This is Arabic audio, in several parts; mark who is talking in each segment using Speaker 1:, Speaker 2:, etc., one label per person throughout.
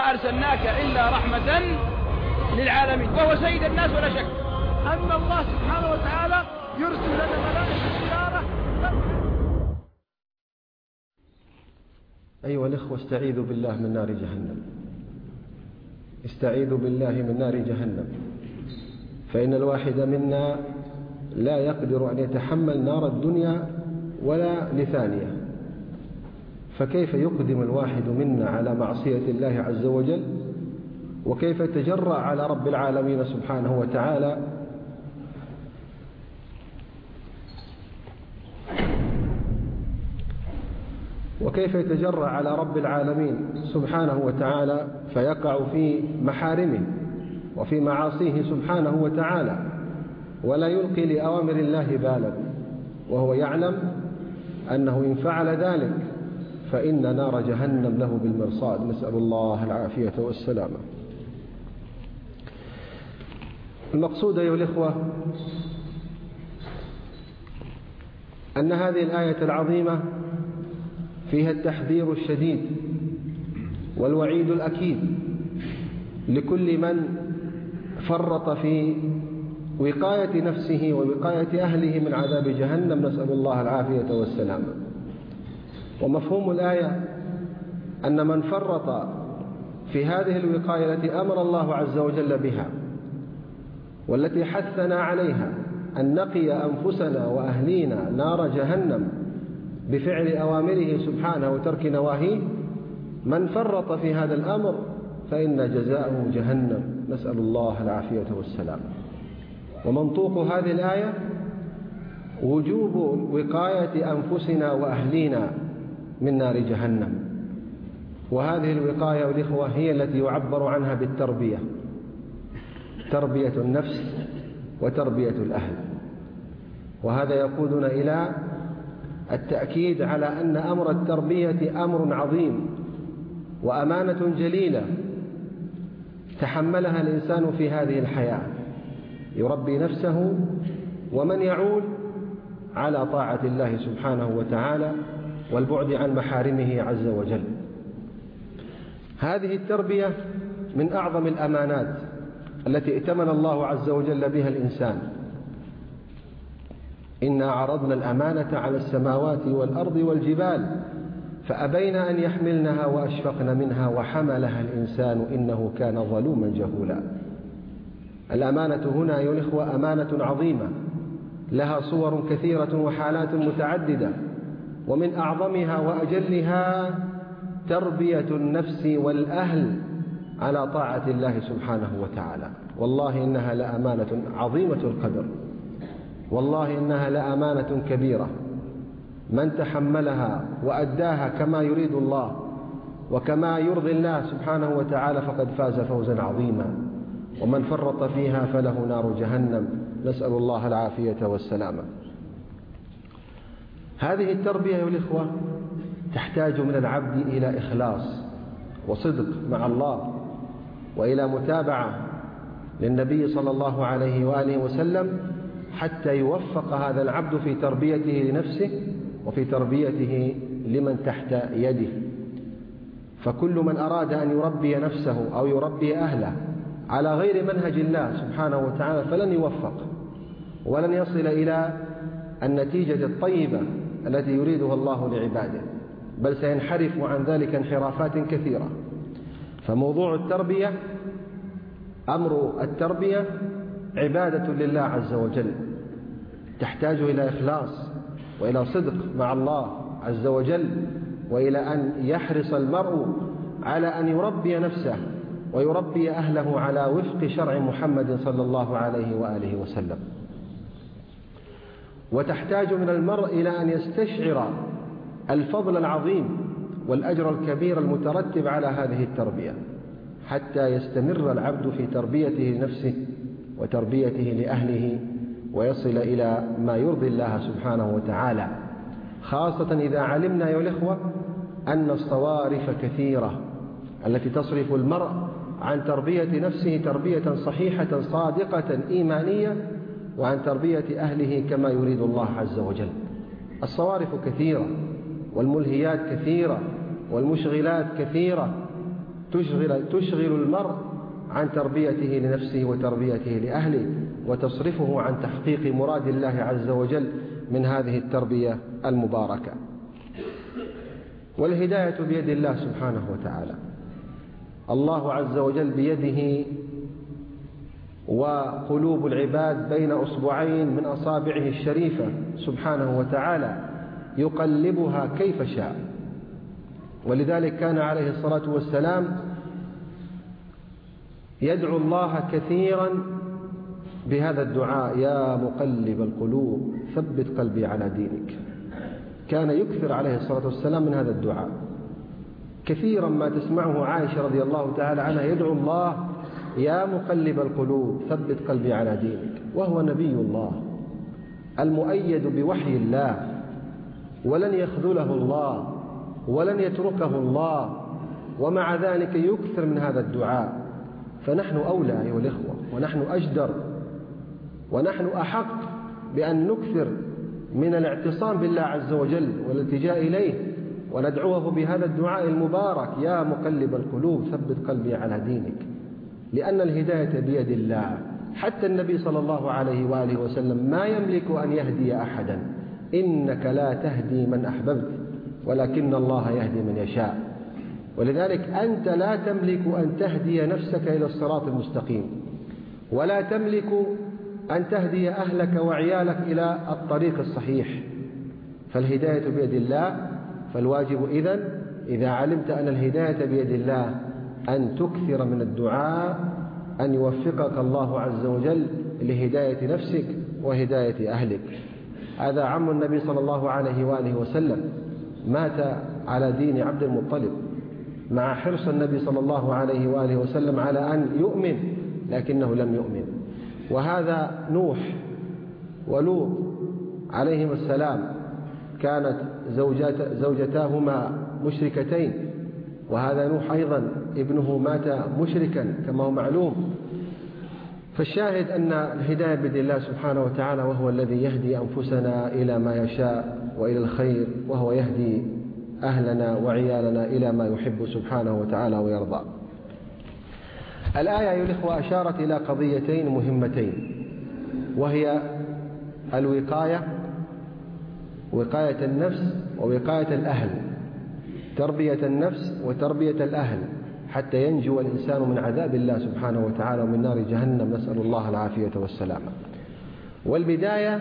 Speaker 1: أرسلناك إلا رحمة للعالمين. وهو سيد الناس ولا شك.
Speaker 2: أن الله سبحانه وتعالى يرسل لنا ملائكة زيارة
Speaker 3: أيها الإخوة استعيذوا بالله من نار جهنم. استعيذوا بالله من نار جهنم. فإن الواحد منا لا يقدر أن يتحمل نار الدنيا ولا لثانية. فكيف يقدم الواحد منا على معصية الله عز وجل؟ وكيف يتجرأ على رب العالمين سبحانه وتعالى؟ وكيف يتجرأ على رب العالمين سبحانه وتعالى؟ فيقع في محارمه وفي معاصيه سبحانه وتعالى ولا يلقي لأوامر الله بالا وهو يعلم أنه إن فعل ذلك فإن نار جهنم له بالمرصاد. نسأل الله العافية والسلامة. المقصود أيها الإخوة أن هذه الآية العظيمة فيها التحذير الشديد والوعيد الأكيد لكل من فرط في وقاية نفسه ووقاية أهله من عذاب جهنم. نسأل الله العافية والسلامة. ومفهوم الآية أن من فرط في هذه الوقاية التي أمر الله عز وجل بها والتي حثنا عليها أن نقي أنفسنا وأهلينا نار جهنم بفعل أوامره سبحانه وترك نواهيه من فرط في هذا الأمر فإن جزاءه جهنم. نسأل الله العافية والسلام. ومنطوق هذه الآية وجوب وقاية أنفسنا وأهلينا من نار جهنم. وهذه الوقاية والإخوة هي التي يعبر عنها بالتربية. تربية النفس وتربية الأهل. وهذا يقودنا إلى التأكيد على أن أمر التربية أمر عظيم وأمانة جليلة تحملها الإنسان في هذه الحياة. يربي نفسه ومن يعول على طاعة الله سبحانه وتعالى والبعد عن محارمه عز وجل. هذه التربية من أعظم الأمانات التي ائتمن الله عز وجل بها الإنسان. إنا عرضنا الأمانة على السماوات والأرض والجبال فأبين أن يحملنها وأشفقن منها وحملها الإنسان إنه كان ظلوما جهولا. الأمانة هنا أيها الإخوة أمانة عظيمة لها صور كثيرة وحالات متعددة. ومن أعظمها وأجلها تربية النفس والأهل على طاعة الله سبحانه وتعالى. والله إنها لأمانة عظيمة القدر. والله إنها لأمانة كبيرة. من تحملها وأداها كما يريد الله وكما يرضي الله سبحانه وتعالى فقد فاز فوزا عظيما. ومن فرط فيها فله نار جهنم. نسأل الله العافية والسلامة. هذه التربية يا الإخوة تحتاج من العبد إلى إخلاص وصدق مع الله وإلى متابعة للنبي صلى الله عليه وآله وسلم حتى يوفق هذا العبد في تربيته لنفسه وفي تربيته لمن تحت يده. فكل من أراد أن يربي نفسه أو يربي أهله على غير منهج الله سبحانه وتعالى فلن يوفق ولن يصل إلى النتيجة الطيبة التي يريدها الله لعباده بل سينحرف عن ذلك انحرافات كثيرة. فموضوع التربية أمر التربية عبادة لله عز وجل تحتاج إلى إخلاص وإلى صدق مع الله عز وجل وإلى أن يحرص المرء على أن يربي نفسه ويربي أهله على وفق شرع محمد صلى الله عليه وآله وسلم. وتحتاج من المرء إلى أن يستشعر الفضل العظيم والأجر الكبير المترتب على هذه التربية حتى يستمر العبد في تربيته لنفسه وتربيته لأهله ويصل إلى ما يرضي الله سبحانه وتعالى. خاصة إذا علمنا يا الإخوة أن الصوارف كثيرة التي تصرف المرء عن تربية نفسه تربية صحيحة صادقة إيمانية وعن تربية أهله كما يريد الله عز وجل. الصوارف كثيرة والملهيات كثيرة والمشغلات كثيرة. تشغل, تشغل المرء عن تربيته لنفسه وتربيته لأهله وتصرفه عن تحقيق مراد الله عز وجل من هذه التربية المباركة. والهداية بيد الله سبحانه وتعالى. الله عز وجل بيده وقلوب العباد بين أصبعين من أصابعه الشريفة سبحانه وتعالى يقلبها كيف شاء. ولذلك كان عليه الصلاة والسلام يدعو الله كثيرا بهذا الدعاء يا مقلب القلوب ثبت قلبي على دينك. كان يكثر عليه الصلاة والسلام من هذا الدعاء. كثيرا ما تسمعه عائشة رضي الله تعالى عنها يدعو الله يا مقلب القلوب ثبت قلبي على دينك وهو نبي الله المؤيد بوحي الله ولن يخذله الله ولن يتركه الله ومع ذلك يكثر من هذا الدعاء. فنحن أولى أيها الإخوة ونحن أجدر ونحن أحق بأن نكثر من الاعتصام بالله عز وجل والالتجاء إليه وندعوه بهذا الدعاء المبارك. يا مقلب القلوب ثبت قلبي على دينك. لأن الهداية بيد الله. حتى النبي صلى الله عليه وآله وسلم ما يملك أن يهدي أحدا. إنك لا تهدي من أحببت ولكن الله يهدي من يشاء. ولذلك أنت لا تملك أن تهدي نفسك إلى الصراط المستقيم. ولا تملك أن تهدي أهلك وعيالك إلى الطريق الصحيح. فالهداية بيد الله فالواجب إذن إذا علمت أن الهداية بيد الله أن تكثر من الدعاء أن يوفقك الله عز وجل لهداية نفسك وهداية أهلك. هذا عم النبي صلى الله عليه وآله وسلم. مات على دين عبد المطلب. مع حرص النبي صلى الله عليه وآله وسلم على أن يؤمن لكنه لم يؤمن. وهذا نوح ولوط عليهما السلام كانت زوجات زوجتاهما مشركتين. وهذا نوح أيضا ابنه مات مشركا كما هو معلوم. فالشاهد أن الهداية بيد الله سبحانه وتعالى وهو الذي يهدي أنفسنا إلى ما يشاء وإلى الخير وهو يهدي أهلنا وعيالنا إلى ما يحب سبحانه وتعالى ويرضى. الآية أيها الإخوة أشارت إلى قضيتين مهمتين وهي الوقاية وقاية النفس ووقاية الأهل. تربية النفس وتربية الأهل حتى ينجو الإنسان من عذاب الله سبحانه وتعالى ومن نار جهنم. نسأل الله العافية والسلامة والبداية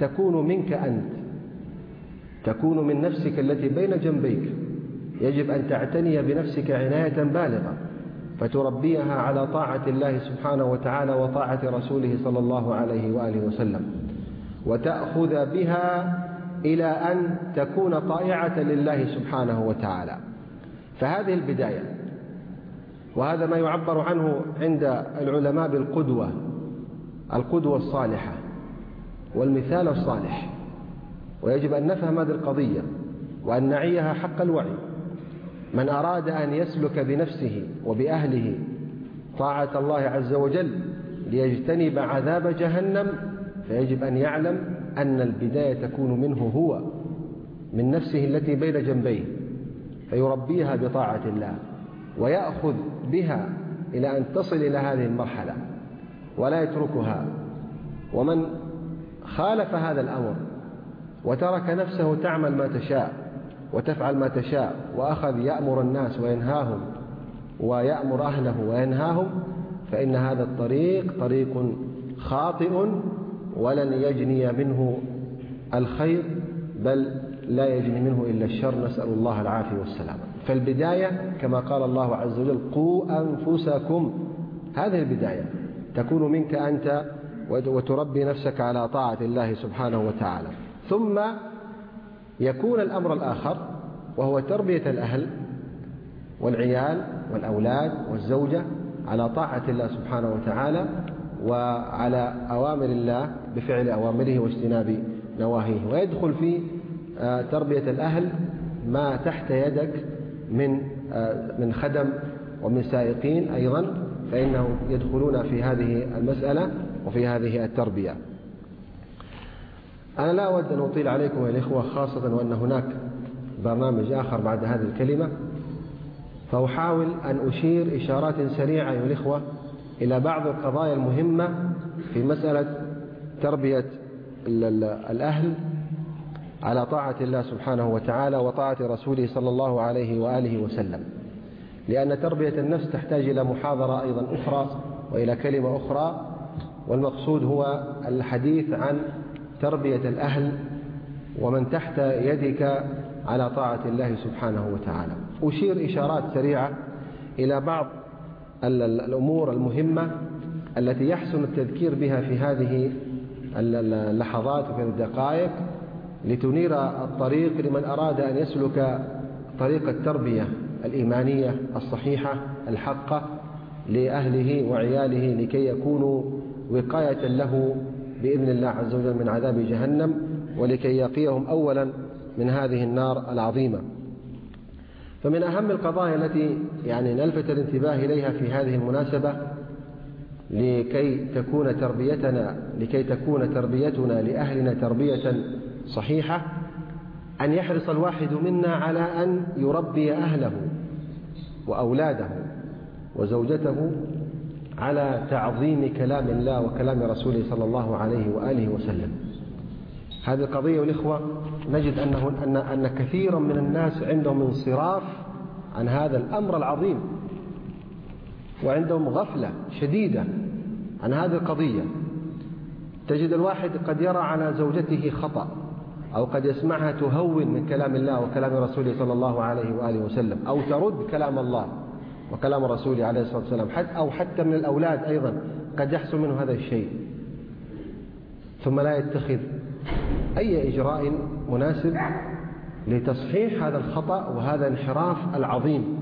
Speaker 3: تكون منك أنت تكون من نفسك التي بين جنبيك. يجب أن تعتني بنفسك عناية بالغة فتربيها على طاعة الله سبحانه وتعالى وطاعة رسوله صلى الله عليه وآله وسلم. وتأخذ بها إلى أن تكون طائعة لله سبحانه وتعالى. فهذه البداية وهذا ما يعبر عنه عند العلماء بالقدوة القدوة الصالحة والمثال الصالح. ويجب أن نفهم هذه القضية وأن نعيها حق الوعي. من أراد أن يسلك بنفسه وبأهله طاعة الله عز وجل ليجتنب عذاب جهنم فيجب أن يعلم أن البداية تكون منه هو من نفسه التي بين جنبيه فيربيها بطاعة الله ويأخذ بها إلى أن تصل إلى هذه المرحلة ولا يتركها. ومن خالف هذا الأمر وترك نفسه تعمل ما تشاء وتفعل ما تشاء وأخذ يأمر الناس وينهاهم ويأمر أهله وينهاهم فإن هذا الطريق طريق خاطئ ولن يجني منه الخير بل لا يجني منه إلا الشر. نسأل الله العافية والسلامة فالبداية كما قال الله عز وجل قوا أنفسكم. هذه البداية. تكون منك أنت وتربي نفسك على طاعة الله سبحانه وتعالى. ثم يكون الأمر الآخر وهو تربية الأهل والعيال والأولاد والزوجة على طاعة الله سبحانه وتعالى. وعلى أوامر الله بفعل أوامره واجتناب نواهيه. ويدخل في آه، تربية الأهل ما تحت يدك من آه، من خدم ومن سائقين أيضا فإنهم يدخلون في هذه المسألة وفي هذه التربية. أنا لا أود أن أطيل عليكم يا الإخوة خاصة وأن هناك برنامج آخر بعد هذه الكلمة. فأحاول أن أشير إشارات سريعة أيها الإخوة إلى بعض القضايا المهمة في مسألة تربية الأهل على طاعة الله سبحانه وتعالى وطاعة رسوله صلى الله عليه وآله وسلم. لأن تربية النفس تحتاج إلى محاضرة أيضا أخرى وإلى كلمة أخرى والمقصود هو الحديث عن تربية الأهل ومن تحت يدك على طاعة الله سبحانه وتعالى. أشير إشارات سريعة إلى بعض الأمور المهمة التي يحسن التذكير بها في هذه اللحظات وفي الدقائق لتنير الطريق لمن أراد أن يسلك طريق التربية الإيمانية الصحيحة الحقة لأهله وعياله لكي يكونوا وقاية له بإذن الله عز وجل من عذاب جهنم ولكي يقيهم أولا من هذه النار العظيمة. فمن أهم القضايا التي يعني نلفت الانتباه إليها في هذه المناسبة لكي تكون تربيتنا لكي تكون تربيتنا لأهلنا تربية صحيحة أن يحرص الواحد منا على أن يربي أهله وأولاده وزوجته على تعظيم كلام الله وكلام رسوله صلى الله عليه وآله وسلم. هذه القضية والإخوة نجد أنه أن أن كثيرا من الناس عندهم انصراف عن هذا الأمر العظيم. وعندهم غفلة شديدة عن هذه القضية. تجد الواحد قد يرى على زوجته خطأ أو قد يسمعها تهون من كلام الله وكلام رسوله صلى الله عليه وآله وسلم أو ترد كلام الله وكلام رسوله عليه الصلاة والسلام أو حتى من الأولاد أيضا قد يحصل منه هذا الشيء. ثم لا يتخذ أي إجراء مناسب لتصحيح هذا الخطأ وهذا الانحراف العظيم.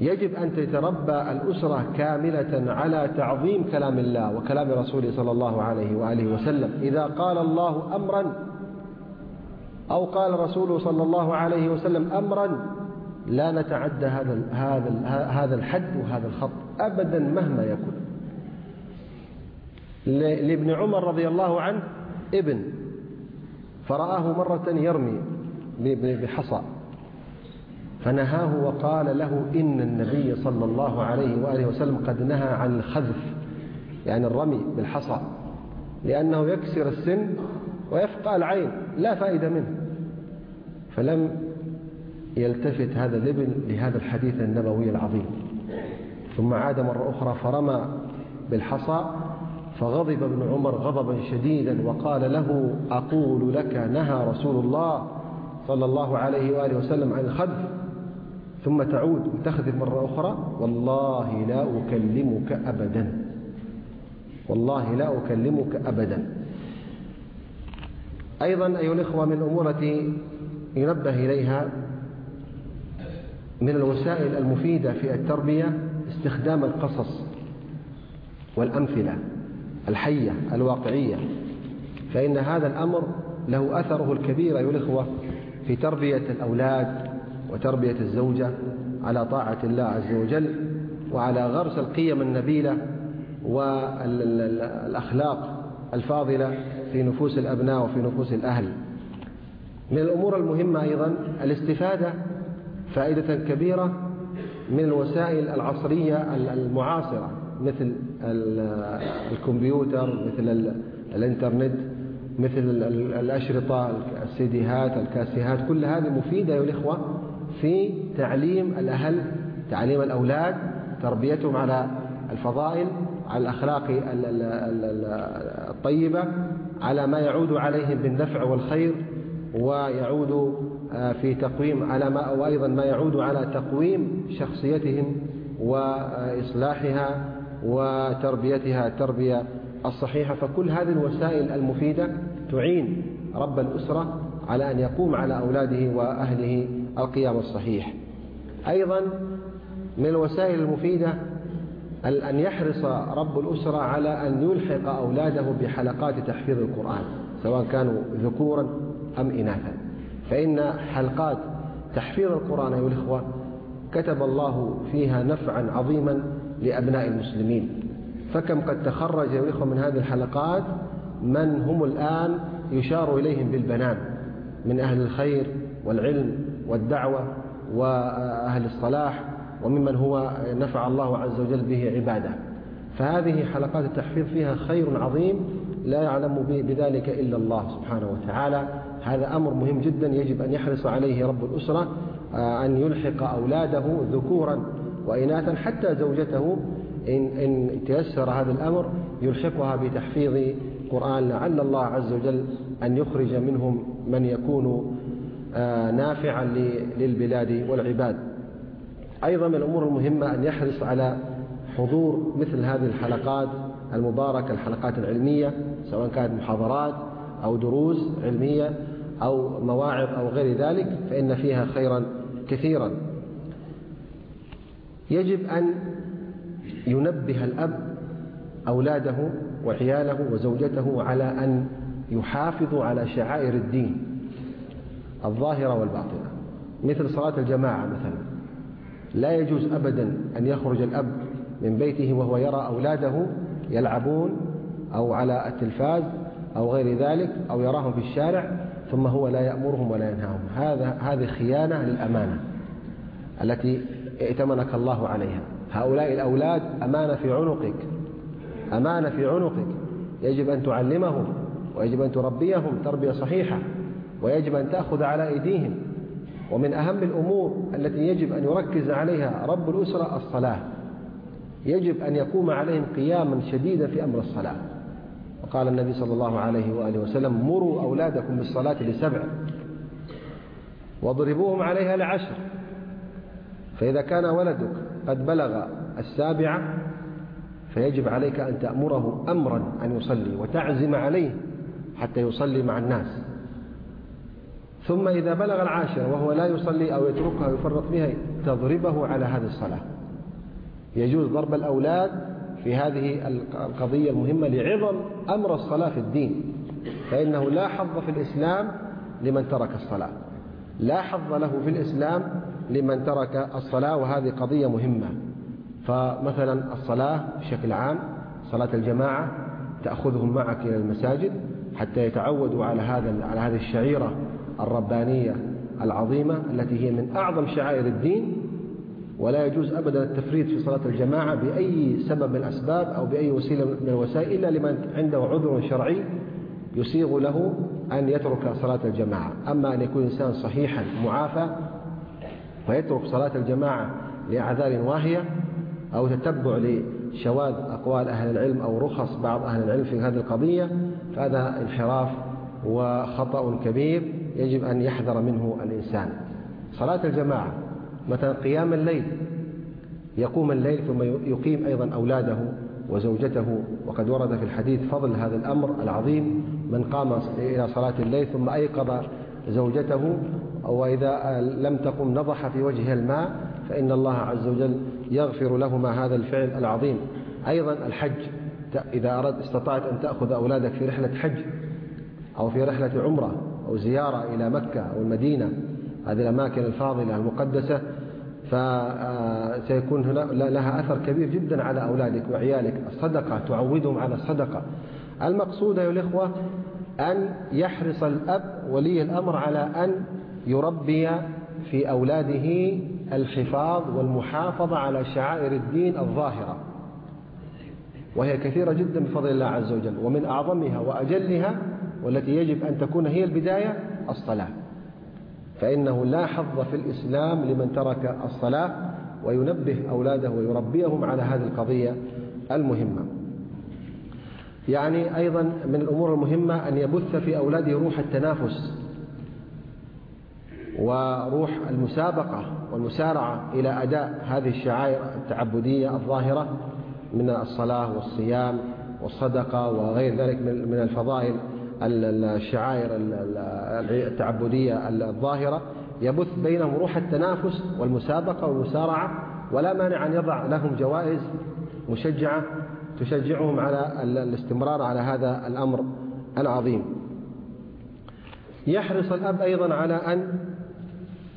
Speaker 3: يجب أن تتربى الأسرة كاملة على تعظيم كلام الله وكلام رسوله صلى الله عليه وآله وسلم. إذا قال الله أمرا أو قال رسوله صلى الله عليه وسلم أمرا لا نتعدى هذا هذا هذا الحد وهذا الخط أبدا مهما يكن. لابن عمر رضي الله عنه ابن فرآه مرة يرمي بحصى فنهاه وقال له إن النبي صلى الله عليه وآله وسلم قد نهى عن الخذف يعني الرمي بالحصى لأنه يكسر السن ويفقى العين لا فائدة منه. فلم يلتفت هذا الابن لهذا الحديث النبوي العظيم. ثم عاد مرة أخرى فرمى بالحصى فغضب ابن عمر غضبا شديدا وقال له أقول لك نهى رسول الله صلى الله عليه وآله وسلم عن الخذف ثم تعود وتخذف مرة أخرى؟ والله لا أكلمك أبدا. والله لا أكلمك أبدا. أيضا أيها الإخوة من الأمور التي ينبه إليها من الوسائل المفيدة في التربية استخدام القصص والأمثلة. الحية الواقعية فإن هذا الأمر له أثره الكبير أيها الإخوة في تربية الأولاد وتربية الزوجة على طاعة الله عز وجل وعلى غرس القيم النبيلة والأخلاق الفاضلة في نفوس الأبناء وفي نفوس الأهل. من الأمور المهمة أيضا الاستفادة فائدة كبيرة من الوسائل العصرية المعاصرة. مثل الكمبيوتر مثل الإنترنت مثل الأشرطة السيديهات الكاسيهات كل هذه مفيدة يا الإخوة في تعليم الأهل تعليم الأولاد تربيتهم على الفضائل على الأخلاق الطيبة على ما يعود عليهم بالنفع والخير ويعود آه، في تقويم على ما وأيضا ما يعود على تقويم شخصيتهم وإصلاحها وتربيتها التربية الصحيحة فكل هذه الوسائل المفيدة تعين رب الأسرة على أن يقوم على أولاده وأهله القيام الصحيح. أيضا من الوسائل المفيدة أن يحرص رب الأسرة على أن يلحق أولاده بحلقات تحفيظ القرآن سواء كانوا ذكورا أم إناثا. فإن حلقات تحفيظ القرآن أيها الإخوة كتب الله فيها نفعا عظيما لأبناء المسلمين. فكم قد تخرج أيها الإخوة من هذه الحلقات من هم الآن يشار إليهم بالبنان من أهل الخير والعلم والدعوة وأهل الصلاح وممن هو نفع الله عز وجل به عباده. فهذه حلقات التحفيظ فيها خير عظيم لا يعلم بذلك إلا الله سبحانه وتعالى. هذا أمر مهم جدا يجب أن يحرص عليه رب الأسرة آه، أن يلحق أولاده ذكورا وإناثا حتى زوجته إن, إن تيسر هذا الأمر يلحقها بتحفيظ قرآن لعل الله عز وجل أن يخرج منهم من يكون آه، نافعا للبلاد والعباد. أيضا من الأمور المهمة أن يحرص على حضور مثل هذه الحلقات المباركة الحلقات العلمية سواء كانت محاضرات أو دروس علمية أو مواعظ أو غير ذلك فإن فيها خيرا كثيرا. يجب أن ينبه الأب أولاده وعياله وزوجته على أن يحافظوا على شعائر الدين الظاهرة والباطنة مثل صلاة الجماعة مثلا. لا يجوز أبدا أن يخرج الأب من بيته وهو يرى أولاده يلعبون أو على التلفاز أو غير ذلك أو يراهم في الشارع ثم هو لا يأمرهم ولا ينهاهم. هذا هذه خيانة للأمانة التي ائتمنك الله عليها. هؤلاء الأولاد أمانة في عنقك. أمانة في عنقك. يجب أن تعلمهم ويجب أن تربيهم تربية صحيحة ويجب أن تأخذ على أيديهم. ومن أهم الأمور التي يجب أن يركز عليها رب الأسرة الصلاة. يجب أن يقوم عليهم قياما شديدا في أمر الصلاة. وقال النبي صلى الله عليه وآله وسلم مروا أولادكم بالصلاة لسبع واضربوهم عليها لعشر. فإذا كان ولدك قد بلغ السابعة فيجب عليك أن تأمره أمرا أن يصلي وتعزم عليه حتى يصلي مع الناس. ثم إذا بلغ العاشر وهو لا يصلي أو يتركها ويفرط بها تضربه على هذه الصلاة. يجوز ضرب الأولاد في هذه القضية المهمة لعظم أمر الصلاة في الدين. فإنه لا حظ في الإسلام لمن ترك الصلاة. لا حظ له في الإسلام لمن ترك الصلاة وهذه قضية مهمة. فمثلا الصلاة بشكل عام صلاة الجماعة تأخذهم معك إلى المساجد حتى يتعودوا على هذا على هذه الشعيرة الربانية العظيمة التي هي من أعظم شعائر الدين. ولا يجوز أبدا التفريط في صلاة الجماعة بأي سبب من الأسباب أو بأي وسيلة من الوسائل إلا لمن عنده عذر شرعي يسيغ له أن يترك صلاة الجماعة. أما أن يكون إنسان صحيحا معافى ويترك صلاة الجماعة لأعذار واهية أو تتبع لشواذ أقوال أهل العلم أو رخص بعض أهل العلم في هذه القضية فهذا انحراف وخطأ كبير يجب أن يحذر منه الإنسان. صلاة الجماعة مثلا قيام الليل يقوم الليل ثم يقيم أيضا أولاده وزوجته وقد ورد في الحديث فضل هذا الأمر العظيم من قام إلى صلاة الليل ثم أيقظ زوجته وإذا لم تقم نضح في وجهها الماء فإن الله عز وجل يغفر لهما هذا الفعل العظيم. أيضا الحج إذا أردت استطعت أن تأخذ أولادك في رحلة حج أو في رحلة عمرة أو زيارة إلى مكة أو المدينة هذه الأماكن الفاضلة المقدسة فسيكون لها أثر كبير جدا على أولادك وعيالك. الصدقة تعودهم على الصدقة. المقصود أيها الإخوة أن يحرص الأب ولي الأمر على أن يربي في أولاده الحفاظ والمحافظة على شعائر الدين الظاهرة. وهي كثيرة جدا بفضل الله عز وجل ومن أعظمها وأجلها والتي يجب أن تكون هي البداية الصلاة. فإنه لا حظ في الإسلام لمن ترك الصلاة وينبه أولاده ويربيهم على هذه القضية المهمة. يعني أيضا من الأمور المهمة أن يبث في أولاده روح التنافس وروح المسابقة والمسارعة إلى أداء هذه الشعائر التعبدية الظاهرة من الصلاة والصيام والصدقة وغير ذلك من الفضائل الشعائر التعبدية الظاهرة. يبث بينهم روح التنافس والمسابقة والمسارعة ولا مانع أن يضع لهم جوائز مشجعة تشجعهم على الاستمرار على هذا الأمر العظيم. يحرص الأب أيضا على أن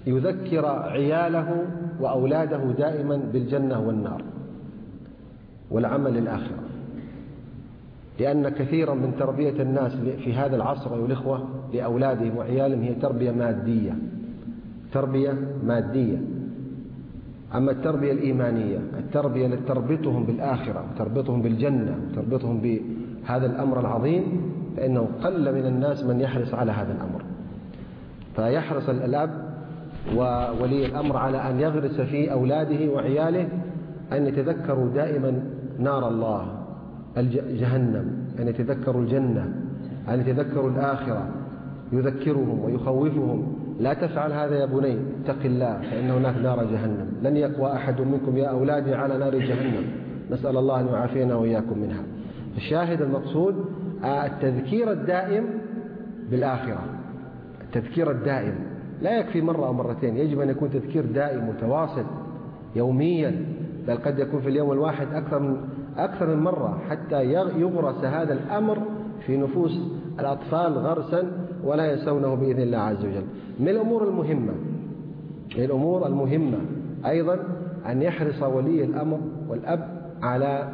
Speaker 3: يذكر عياله وأولاده دائما بالجنة والنار والعمل للآخرة لأن كثيرا من تربية الناس في هذا العصر أيها الإخوة لأولادهم وعيالهم هي تربية مادية. تربية مادية. أما التربية الإيمانية التربية التي تربطهم بالآخرة وتربطهم بالجنة وتربطهم بهذا الأمر العظيم فإنه قل من الناس من يحرص على هذا الأمر. فيحرص الأب وولي الأمر على أن يغرس في أولاده وعياله أن يتذكروا دائما نار الله جهنم أن يتذكروا الجنة أن يتذكروا الآخرة يذكرهم ويخوفهم. لا تفعل هذا يا بني اتق الله فإن هناك نار جهنم. لن يقوى أحد منكم يا أولادي على نار جهنم. نسأل الله أن يعافينا وإياكم منها. الشاهد المقصود التذكير الدائم بالآخرة. التذكير الدائم. لا يكفي مرة أو مرتين يجب أن يكون تذكير دائم متواصل يوميا. بل قد يكون في اليوم الواحد أكثر من أكثر من مرة حتى يغرس هذا الأمر في نفوس الأطفال غرسا ولا ينسونه بإذن الله عز وجل. من الأمور المهمة من الأمور المهمة أيضا أن يحرص ولي الأمر والأب على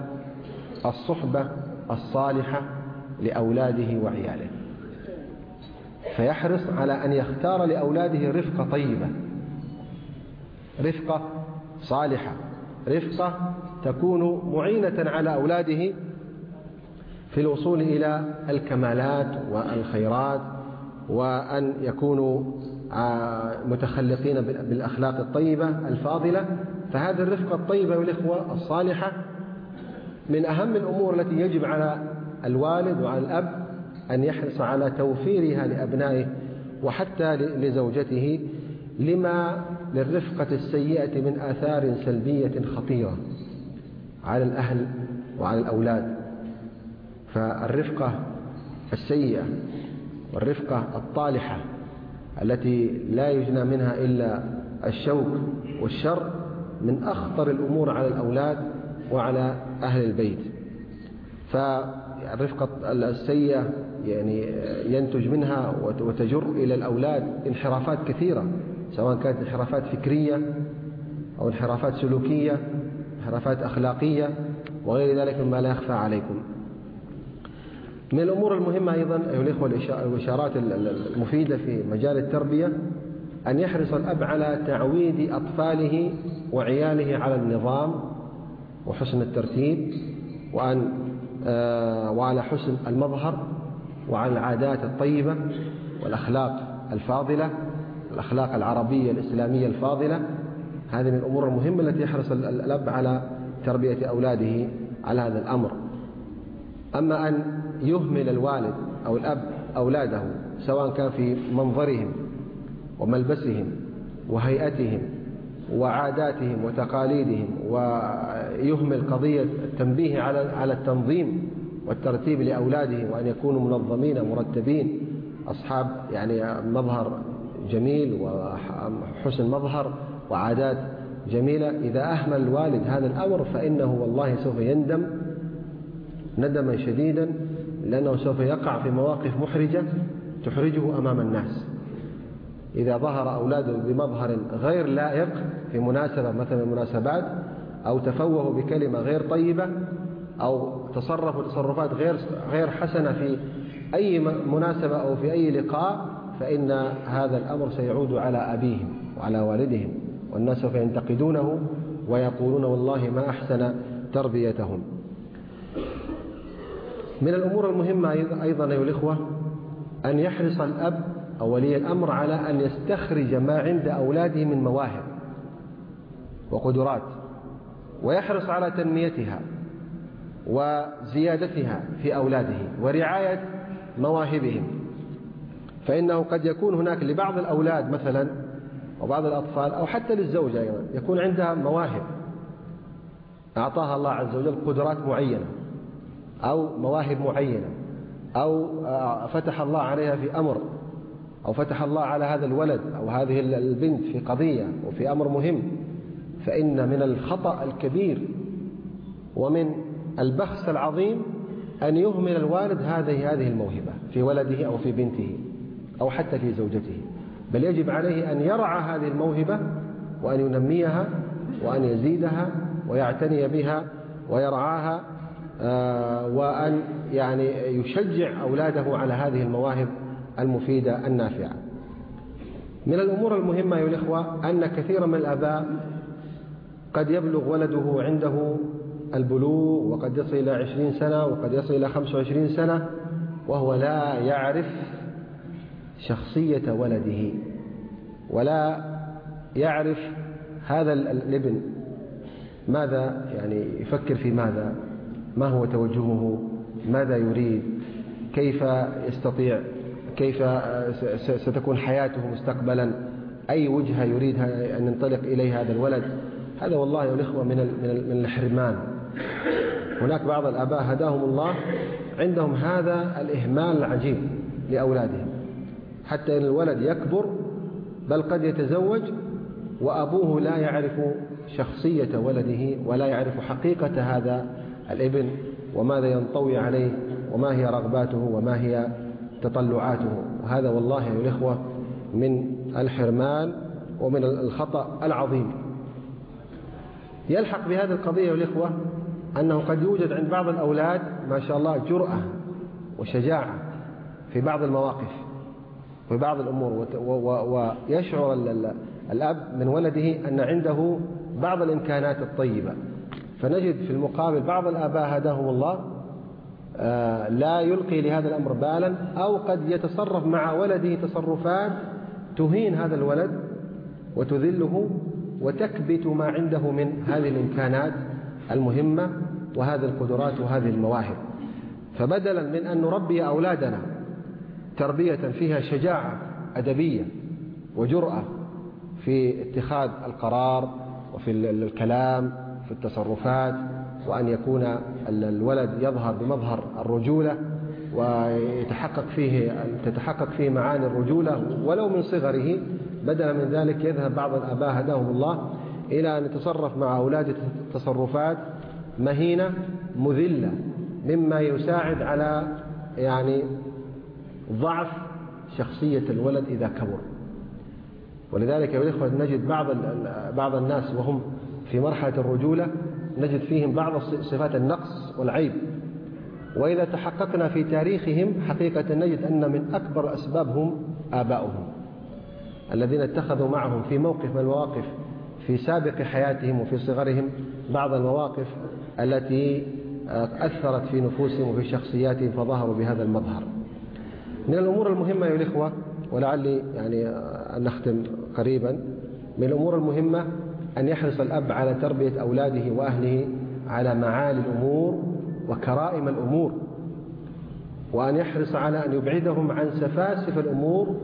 Speaker 3: الصحبة الصالحة لأولاده وعياله. فيحرص على أن يختار لأولاده رفقة طيبة رفقة صالحة رفقة تكون معينة على أولاده في الوصول إلى الكمالات والخيرات وأن يكونوا آه، متخلقين بالأخلاق الطيبة الفاضلة. فهذه الرفقة الطيبة والإخوة الصالحة من أهم الأمور التي يجب على الوالد وعلى الأب أن يحرص على توفيرها لأبنائه وحتى لزوجته لما للرفقة السيئة من آثار سلبية خطيرة على الأهل وعلى الأولاد. فالرفقة السيئة والرفقة الطالحة التي لا يجنى منها إلا الشوك والشر من أخطر الأمور على الأولاد وعلى أهل البيت. فالرفقة السيئة يعني ينتج منها وتجر إلى الأولاد انحرافات كثيرة سواء كانت انحرافات فكرية أو انحرافات سلوكية انحرافات أخلاقية وغير ذلك مما لا يخفى عليكم. من الأمور المهمة أيضا أيها الإخوة الإشارات المفيدة في مجال التربية أن يحرص الأب على تعويد أطفاله وعياله على النظام وحسن الترتيب وأن آه، وعلى حسن المظهر وعلى العادات الطيبة والأخلاق الفاضلة الأخلاق العربية الإسلامية الفاضلة. هذه من الأمور المهمة التي يحرص الأب على تربية أولاده على هذا الأمر. أما أن يهمل الوالد أو الأب أولاده سواء كان في منظرهم وملبسهم وهيئتهم وعاداتهم وتقاليدهم ويهمل قضية التنبيه على على التنظيم والترتيب لأولاده وأن يكونوا منظمين مرتبين. أصحاب يعني مظهر جميل وحسن مظهر وعادات جميلة. إذا أهمل الوالد هذا الأمر فإنه والله سوف يندم ندما شديدا لأنه سوف يقع في مواقف محرجة تحرجه أمام الناس. إذا ظهر أولاده بمظهر غير لائق في مناسبة مثلا المناسبات أو تفوهوا بكلمة غير طيبة أو تصرفوا تصرفات غير غير حسنة في أي مناسبة أو في أي لقاء فإن هذا الأمر سيعود على أبيهم وعلى والدهم والناس سوف ينتقدونه ويقولون والله ما أحسن تربيتهم. من الأمور المهمة أيضا أيها الإخوة أن يحرص الأب أو ولي الأمر على أن يستخرج ما عند أولاده من مواهب وقدرات ويحرص على تنميتها وزيادتها في أولاده ورعاية مواهبهم. فإنه قد يكون هناك لبعض الأولاد مثلا وبعض الأطفال أو حتى للزوجة أيضا يكون عندها مواهب. أعطاها الله عز وجل قدرات معينة. أو مواهب معينة أو آه، فتح الله عليها في أمر أو فتح الله على هذا الولد أو هذه البنت في قضية وفي أمر مهم فإن من الخطأ الكبير ومن البخس العظيم أن يهمل الوالد هذه هذه الموهبة في ولده أو في بنته أو حتى في زوجته. بل يجب عليه أن يرعى هذه الموهبة وأن ينميها وأن يزيدها ويعتني بها ويرعاها وأن يعني يشجع أولاده على هذه المواهب المفيدة النافعة. من الأمور المهمة أيها الإخوة أن كثيرا من الآباء قد يبلغ ولده عنده البلوغ وقد يصل إلى عشرين سنة وقد يصل إلى خمس وعشرين سنة وهو لا يعرف شخصية ولده ولا يعرف هذا الابن. ماذا يعني يفكر في ماذا؟ ما هو توجهه؟ ماذا يريد؟ كيف يستطيع؟ كيف ستكون حياته مستقبلا؟ أي وجهة يريد أن ينطلق إليه هذا الولد؟ هذا والله يا الإخوة من من الحرمان. هناك بعض الآباء هداهم الله عندهم هذا الإهمال العجيب لأولادهم. حتى إن الولد يكبر بل قد يتزوج وأبوه لا يعرف شخصية ولده ولا يعرف حقيقة هذا الابن وماذا ينطوي عليه وما هي رغباته وما هي تطلعاته. وهذا والله يا الإخوة من الحرمان ومن الخطأ العظيم. يلحق بهذه القضية يا الإخوة أنه قد يوجد عند بعض الأولاد ما شاء الله جرأة وشجاعة في بعض المواقف في بعض الأمور ويشعر الأب من ولده أن عنده بعض الإمكانات الطيبة. فنجد في المقابل بعض الآباء هداهم الله آه، لا يلقي لهذا الأمر بالا أو قد يتصرف مع ولده تصرفات تهين هذا الولد وتذله وتكبت ما عنده من هذه الإمكانات المهمة وهذه القدرات وهذه المواهب. فبدلا من أن نربي أولادنا تربية فيها شجاعة أدبية وجرأة في اتخاذ القرار وفي الكلام في التصرفات وأن يكون الولد يظهر بمظهر الرجولة ويتحقق فيه تتحقق فيه معاني الرجولة ولو من صغره. بدلا من ذلك يذهب بعض الآباء هداهم الله إلى أن يتصرف مع أولاده تصرفات مهينة مذلة مما يساعد على يعني ضعف شخصية الولد إذا كبر. ولذلك يا إخوة نجد بعض بعض الناس وهم في مرحلة الرجولة نجد فيهم بعض صفات النقص والعيب. وإذا تحققنا في تاريخهم حقيقة نجد أن من أكبر أسبابهم آباؤهم الذين اتخذوا معهم في موقف من المواقف في سابق حياتهم وفي صغرهم بعض المواقف التي أثرت في نفوسهم وفي شخصياتهم فظهروا بهذا المظهر. من الأمور المهمة يا الإخوة ولعلي يعني أن نختم قريبا من الأمور المهمة أن يحرص الأب على تربية أولاده وأهله على معالي الأمور وكرائم الأمور وأن يحرص على أن يبعدهم عن سفاسف الأمور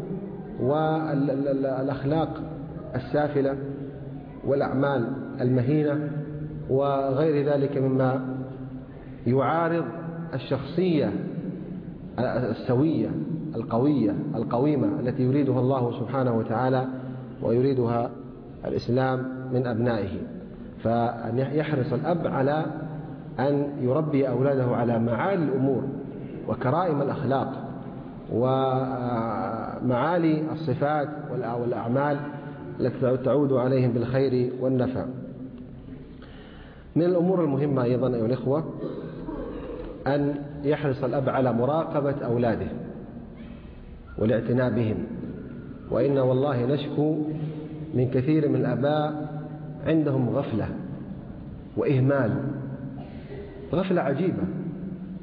Speaker 3: والأخلاق السافلة والأعمال المهينة وغير ذلك مما يعارض الشخصية السوية القوية القويمة التي يريدها الله سبحانه وتعالى ويريدها الإسلام من أبنائه. فأن يحرص الأب على أن يربي أولاده على معالي الأمور وكرائم الأخلاق ومعالي الصفات والأعمال التي تعود عليهم بالخير والنفع. من الأمور المهمة أيضا أيها الإخوة أن يحرص الأب على مراقبة أولاده والاعتناء بهم. وإن والله نشكو من كثير من الآباء عندهم غفلة وإهمال. غفلة عجيبة.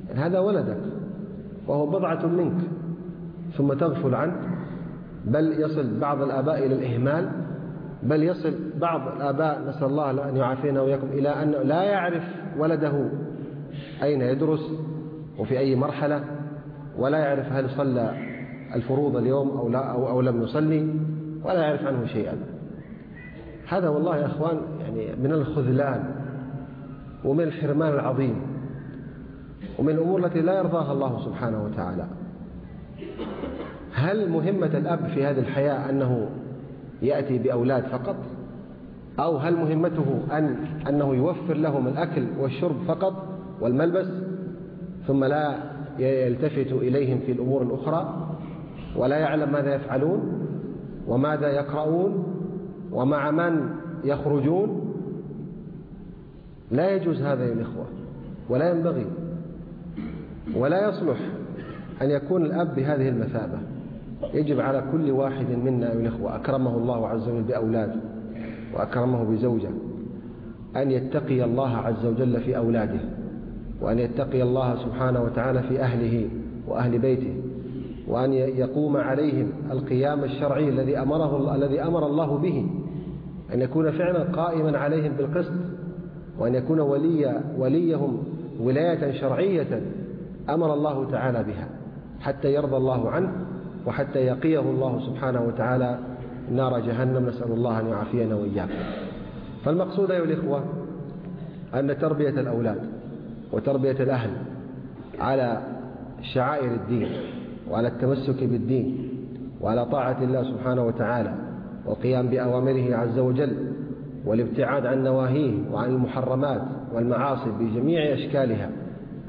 Speaker 3: يعني هذا ولدك وهو بضعة منك ثم تغفل عنه. بل يصل بعض الآباء إلى الإهمال. بل يصل بعض الآباء نسأل الله أن يعافينا وإياكم إلى أنه لا يعرف ولده أين يدرس وفي أي مرحلة ولا يعرف هل صلى الفروض اليوم أو, لا أو, أو لم يصلي ولا يعرف عنه شيئا. هذا والله يا أخوان يعني من الخذلان ومن الحرمان العظيم ومن الأمور التي لا يرضاها الله سبحانه وتعالى. هل مهمة الأب في هذه الحياة أنه يأتي بأولاد فقط؟ أو هل مهمته أن أنه يوفر لهم الأكل والشرب فقط والملبس ثم لا يلتفت إليهم في الأمور الأخرى ولا يعلم ماذا يفعلون وماذا يقرؤون ومع من يخرجون؟ لا يجوز هذا يا الإخوة ولا ينبغي ولا يصلح أن يكون الأب بهذه المثابة. يجب على كل واحد منا أيها الإخوة أكرمه الله عز وجل بأولاد وأكرمه بزوجة أن يتقي الله عز وجل في أولاده وأن يتقي الله سبحانه وتعالى في أهله وأهل بيته وأن يقوم عليهم القيام الشرعي الذي أمره الذي أمر الله به. أن يكون فعلا قائما عليهم بالقسط وأن يكون ولي وليهم ولاية شرعية أمر الله تعالى بها حتى يرضى الله عنه وحتى يقيه الله سبحانه وتعالى نار جهنم. نسأل الله أن يعافينا وإياكم. فالمقصود أيها الإخوة أن تربية الأولاد وتربية الأهل على شعائر الدين وعلى التمسك بالدين وعلى طاعة الله سبحانه وتعالى والقيام بأوامره عز وجل والابتعاد عن نواهيه وعن المحرمات والمعاصي بجميع أشكالها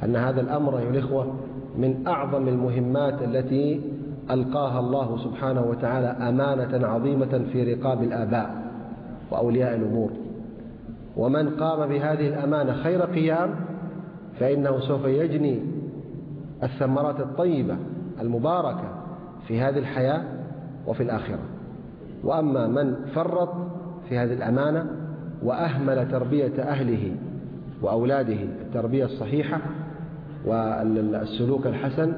Speaker 3: أن هذا الأمر أيها الإخوة من أعظم المهمات التي ألقاها الله سبحانه وتعالى أمانة عظيمة في رقاب الآباء وأولياء الأمور. ومن قام بهذه الأمانة خير قيام فإنه سوف يجني الثمرات الطيبة المباركة في هذه الحياة وفي الآخرة. وأما من فرط في هذه الأمانة وأهمل تربية أهله وأولاده التربية الصحيحة والسلوك الحسن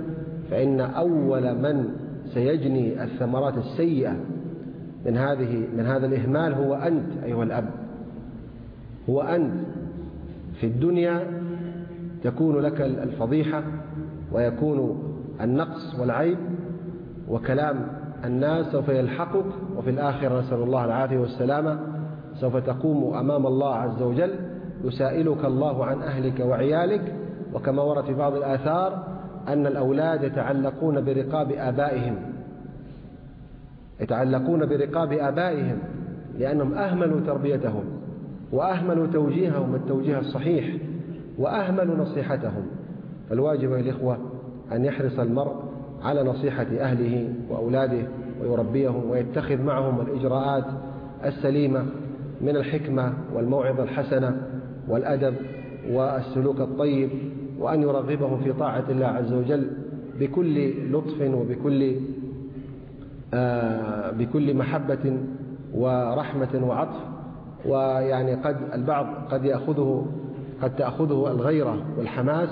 Speaker 3: فإن أول من سيجني الثمرات السيئة من هذه من هذا الإهمال هو أنت أيها الأب. هو أنت. في الدنيا تكون لك الفضيحة ويكون النقص والعيب وكلام الناس سوف يلحقك وفي الآخرة نسأل الله العافية والسلامة. سوف تقوم أمام الله عز وجل. يسائلك الله عن أهلك وعيالك. وكما ورد في بعض الآثار أن الأولاد يتعلقون برقاب آبائهم. يتعلقون برقاب آبائهم لأنهم أهملوا تربيتهم وأهملوا توجيههم التوجيه الصحيح وأهملوا نصيحتهم. فالواجب يا الإخوة أن يحرص المرء على نصيحة أهله وأولاده ويربيهم ويتخذ معهم الإجراءات السليمة من الحكمة والموعظة الحسنة والأدب والسلوك الطيب وأن يرغبهم في طاعة الله عز وجل بكل لطف وبكل آه بكل محبة ورحمة وعطف. ويعني قد البعض قد يأخذه قد تأخذه الغيرة والحماس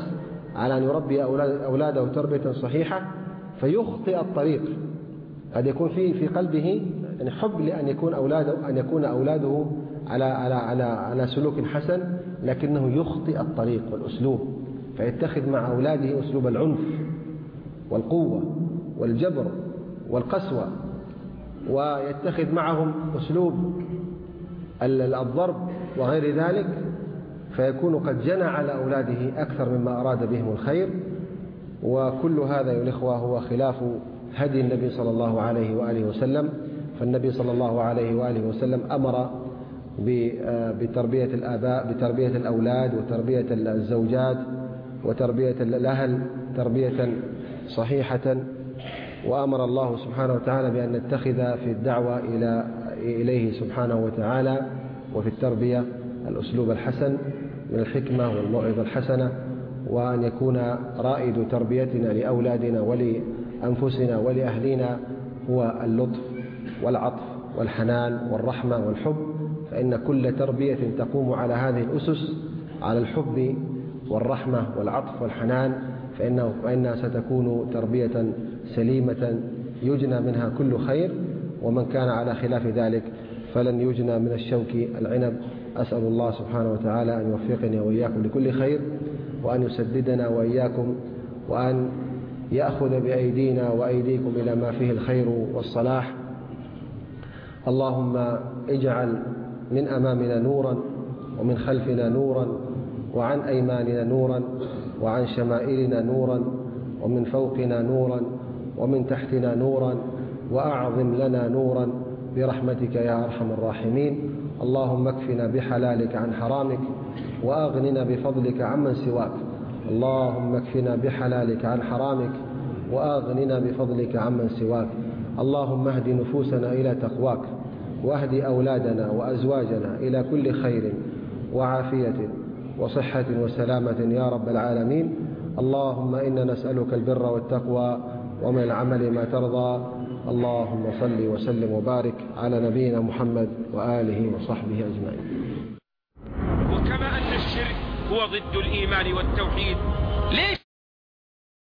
Speaker 3: على أن يربي أولاده تربية صحيحة فيخطئ الطريق. قد يكون في في قلبه يعني حب لأن يكون أولاده أن يكون أولاده على على على على سلوك حسن لكنه يخطئ الطريق والأسلوب فيتخذ مع أولاده أسلوب العنف والقوة والجبر والقسوة ويتخذ معهم أسلوب الضرب وغير ذلك فيكون قد جنى على أولاده أكثر مما أراد بهم الخير وكل هذا يا الإخوة هو خلاف هدي النبي صلى الله عليه وآله وسلم فالنبي صلى الله عليه وآله وسلم أمر بتربية الآباء بتربية الأولاد وتربية الزوجات وتربية الأهل تربية صحيحة وأمر الله سبحانه وتعالى بأن نتخذ في الدعوة إلى إليه سبحانه وتعالى وفي التربية الأسلوب الحسن من الحكمة والموعظة الحسنة. وأن يكون رائد تربيتنا لأولادنا ولأنفسنا ولأهلنا هو اللطف والعطف والحنان والرحمة والحب فإن كل تربية تقوم على هذه الأسس على الحب والرحمة والعطف والحنان فإنه فإنها ستكون تربية سليمة يجنى منها كل خير ومن كان على خلاف ذلك فلن يجنى من الشوك العنب. أسأل الله سبحانه وتعالى أن يوفقني وإياكم لكل خير. وأن يسددنا وإياكم وأن يأخذ بأيدينا وأيديكم إلى ما فيه الخير والصلاح. اللهم اجعل من أمامنا نورا ومن خلفنا نورا وعن أيماننا نورا وعن شمائلنا نورا ومن فوقنا نورا ومن تحتنا نورا وأعظم لنا نورا برحمتك يا أرحم الراحمين. اللهم اكفنا بحلالك عن حرامك وأغننا بفضلك عمن سواك. اللهم اكفنا بحلالك عن حرامك وأغننا بفضلك عمن سواك. اللهم اهد نفوسنا إلى تقواك واهد أولادنا وأزواجنا إلى كل خير وعافية وصحة وسلامة يا رب العالمين. اللهم إنا نسألك البر والتقوى ومن العمل ما ترضى. اللهم صل وسلم وبارك على نبينا محمد وآله وصحبه أجمعين.
Speaker 2: هو ضد الإيمان والتوحيد. ليش